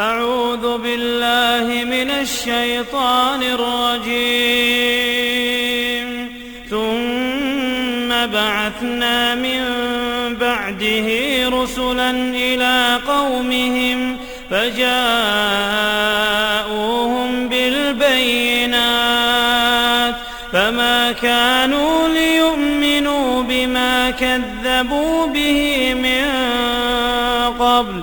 أعوذ بالله من الشيطان الرجيم. ثم بعثنا من بعده رسلا إلى قومهم فجاءوهم بالبينات. فما كانوا ليؤمنوا بما كذبوا به من قبل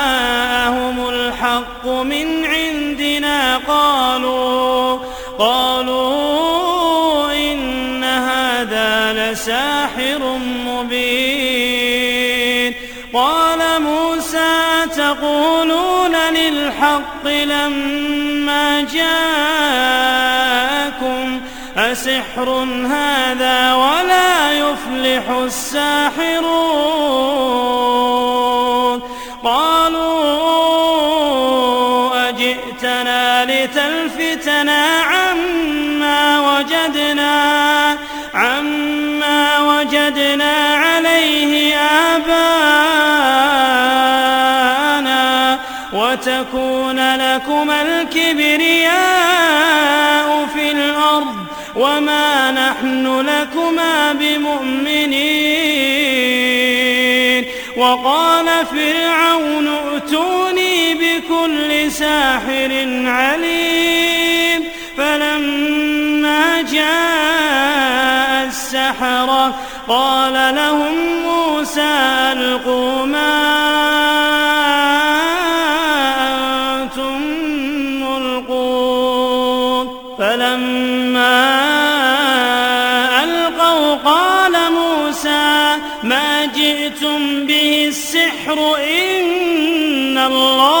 قالوا قالوا إن هذا لساحر مبين. قال موسى تقولون للحق لما جاءكم أسحر هذا ولا يفلح الساحرون؟ لتلفتنا عما وجدنا عما وجدنا عليه آباءنا. وتكون لكما الكبرياء في الأرض وما نحن لكما بمؤمنين. وقال فرعون ائتوني بكل ساحر عليم. فلما جاء السحرة قال لهم موسى ألقوا ما أنتم ملقون. فلما ألقوا قال موسى ما جئتم به السحر إن الله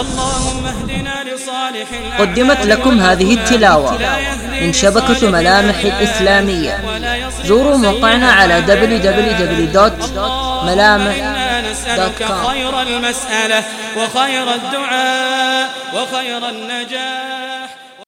اللهم اهدنا لصالح قدمت لكم هذه التلاوة من شبكة ملامح الإسلامية. زوروا موقعنا على www.ملامح.com خير المسألة وخير الدعاء وخير النجاة.